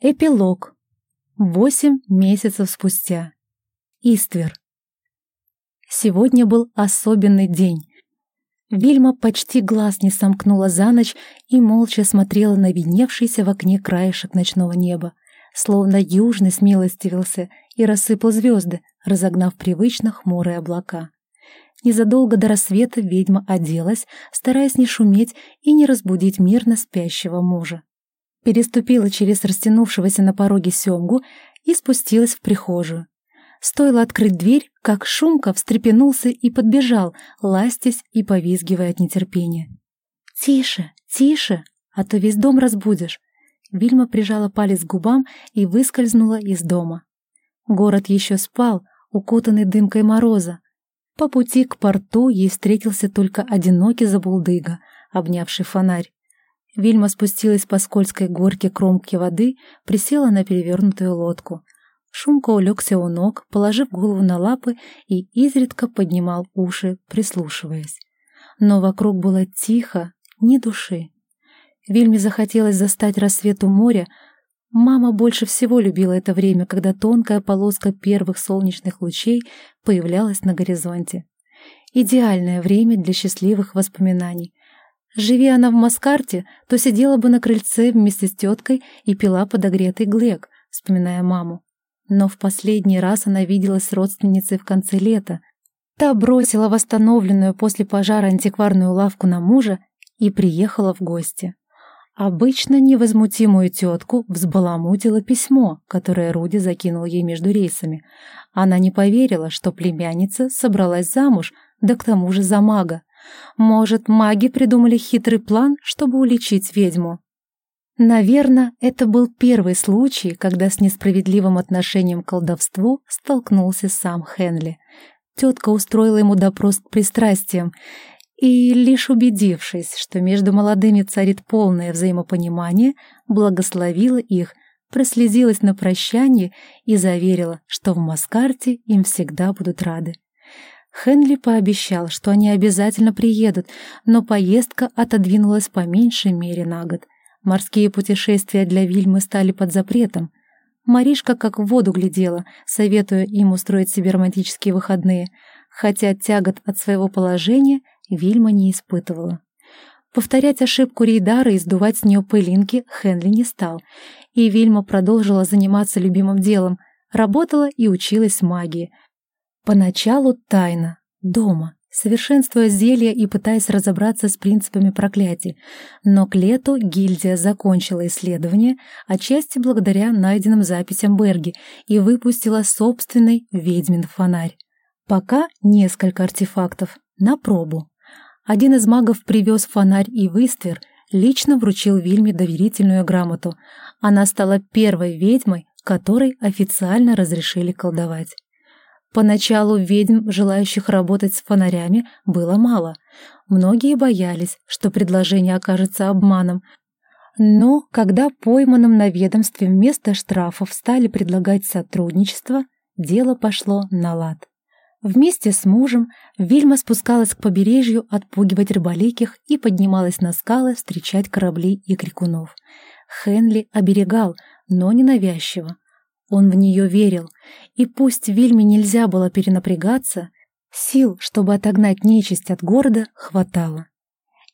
Эпилог. Восемь месяцев спустя. Иствер. Сегодня был особенный день. Вильма почти глаз не сомкнула за ночь и молча смотрела на видневшийся в окне краешек ночного неба, словно южный смилостивился и рассыпал звезды, разогнав привычно хмурые облака. Незадолго до рассвета ведьма оделась, стараясь не шуметь и не разбудить мирно спящего мужа переступила через растянувшегося на пороге семгу и спустилась в прихожую. Стоило открыть дверь, как Шумка встрепенулся и подбежал, ластясь и повизгивая от нетерпения. «Тише, тише, а то весь дом разбудишь!» Вильма прижала палец к губам и выскользнула из дома. Город еще спал, укутанный дымкой мороза. По пути к порту ей встретился только одинокий забулдыга, обнявший фонарь. Вильма спустилась по скользкой горке кромки воды, присела на перевернутую лодку. Шумка улегся у ног, положив голову на лапы и изредка поднимал уши, прислушиваясь. Но вокруг было тихо, ни души. Вильме захотелось застать рассвет у моря. Мама больше всего любила это время, когда тонкая полоска первых солнечных лучей появлялась на горизонте. Идеальное время для счастливых воспоминаний, Живи она в Маскарте, то сидела бы на крыльце вместе с теткой и пила подогретый глек, вспоминая маму. Но в последний раз она виделась с родственницей в конце лета. Та бросила восстановленную после пожара антикварную лавку на мужа и приехала в гости. Обычно невозмутимую тетку взбаламутило письмо, которое Руди закинул ей между рейсами. Она не поверила, что племянница собралась замуж, да к тому же за мага. Может, маги придумали хитрый план, чтобы уличить ведьму? Наверное, это был первый случай, когда с несправедливым отношением к колдовству столкнулся сам Хенли. Тетка устроила ему допрос к пристрастиям, и, лишь убедившись, что между молодыми царит полное взаимопонимание, благословила их, прослезилась на прощание и заверила, что в Маскарте им всегда будут рады. Хенли пообещал, что они обязательно приедут, но поездка отодвинулась по меньшей мере на год. Морские путешествия для Вильмы стали под запретом. Маришка как в воду глядела, советуя им устроить себе романтические выходные, хотя тягот от своего положения Вильма не испытывала. Повторять ошибку Рейдара и сдувать с нее пылинки Хенли не стал, и Вильма продолжила заниматься любимым делом, работала и училась магии — Поначалу тайно, дома, совершенствуя зелья и пытаясь разобраться с принципами проклятий, но к лету гильдия закончила исследование, отчасти благодаря найденным записям Берги, и выпустила собственный ведьмин фонарь. Пока несколько артефактов, на пробу. Один из магов привез фонарь и выствер, лично вручил Вильме доверительную грамоту. Она стала первой ведьмой, которой официально разрешили колдовать. Поначалу ведьм, желающих работать с фонарями, было мало. Многие боялись, что предложение окажется обманом. Но когда пойманным на ведомстве вместо штрафов стали предлагать сотрудничество, дело пошло на лад. Вместе с мужем Вильма спускалась к побережью отпугивать рыболиких и поднималась на скалы встречать корабли и крикунов. Хенли оберегал, но ненавязчиво. Он в нее верил, и пусть Вильме нельзя было перенапрягаться, сил, чтобы отогнать нечисть от города, хватало.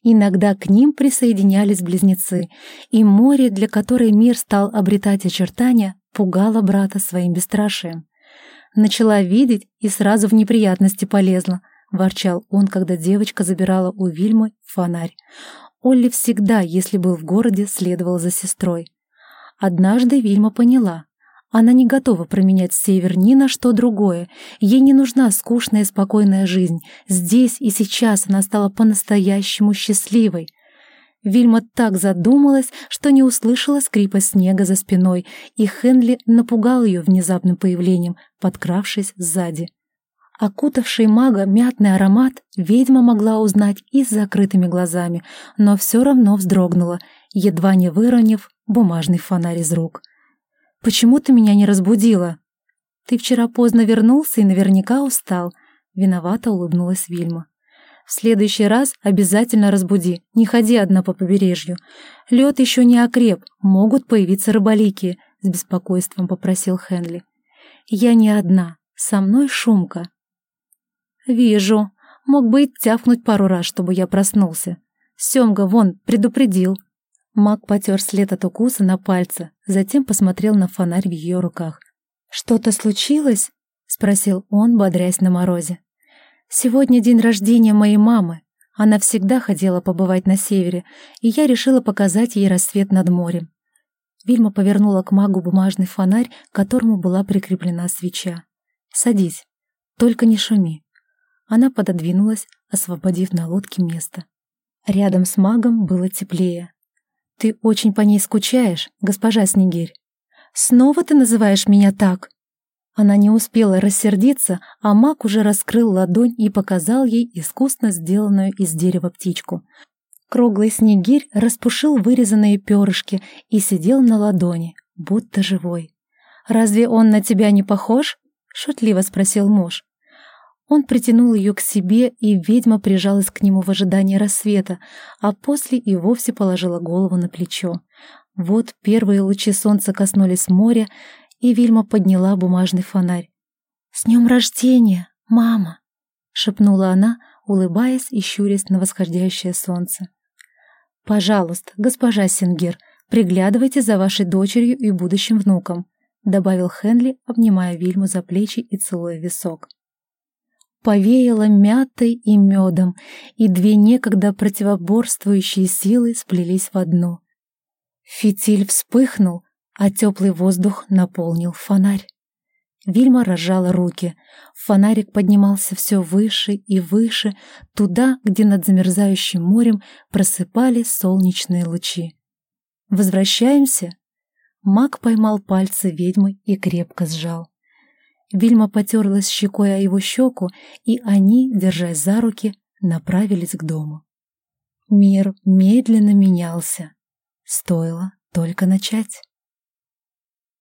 Иногда к ним присоединялись близнецы, и море, для которой мир стал обретать очертания, пугало брата своим бесстрашием. Начала видеть и сразу в неприятности полезла, ворчал он, когда девочка забирала у Вильмы фонарь. Олли всегда, если был в городе, следовал за сестрой. Однажды Вильма поняла, она не готова променять север ни на что другое. Ей не нужна скучная спокойная жизнь. Здесь и сейчас она стала по-настоящему счастливой. Вильма так задумалась, что не услышала скрипа снега за спиной, и Хенли напугал ее внезапным появлением, подкравшись сзади. Окутавший мага мятный аромат ведьма могла узнать и с закрытыми глазами, но все равно вздрогнула, едва не выронив бумажный фонарь из рук — «Почему ты меня не разбудила?» «Ты вчера поздно вернулся и наверняка устал», — виновато улыбнулась Вильма. «В следующий раз обязательно разбуди, не ходи одна по побережью. Лед еще не окреп, могут появиться рыболики. с беспокойством попросил Хенли. «Я не одна, со мной шумка». «Вижу. Мог бы и тяфнуть пару раз, чтобы я проснулся. Семга вон предупредил». Мак потер след от укуса на пальце, затем посмотрел на фонарь в ее руках. «Что-то случилось?» — спросил он, бодрясь на морозе. «Сегодня день рождения моей мамы. Она всегда хотела побывать на севере, и я решила показать ей рассвет над морем. Вильма повернула к магу бумажный фонарь, к которому была прикреплена свеча. «Садись, только не шуми». Она пододвинулась, освободив на лодке место. Рядом с магом было теплее. «Ты очень по ней скучаешь, госпожа Снегирь. Снова ты называешь меня так?» Она не успела рассердиться, а маг уже раскрыл ладонь и показал ей искусно сделанную из дерева птичку. Круглый снегирь распушил вырезанные перышки и сидел на ладони, будто живой. «Разве он на тебя не похож?» — шутливо спросил муж. Он притянул ее к себе, и ведьма прижалась к нему в ожидании рассвета, а после и вовсе положила голову на плечо. Вот первые лучи солнца коснулись моря, и Вильма подняла бумажный фонарь. «С днем рождения, мама!» — шепнула она, улыбаясь и щурясь на восходящее солнце. «Пожалуйста, госпожа Сингер, приглядывайте за вашей дочерью и будущим внуком», — добавил Хенли, обнимая Вильму за плечи и целуя висок. Повеяло мятой и медом, и две некогда противоборствующие силы сплелись в одну. Фитиль вспыхнул, а теплый воздух наполнил фонарь. Вильма разжала руки. Фонарик поднимался все выше и выше, туда, где над замерзающим морем просыпали солнечные лучи. «Возвращаемся?» Маг поймал пальцы ведьмы и крепко сжал. Вильма потерлась щекой о его щеку, и они, держась за руки, направились к дому. Мир медленно менялся. Стоило только начать.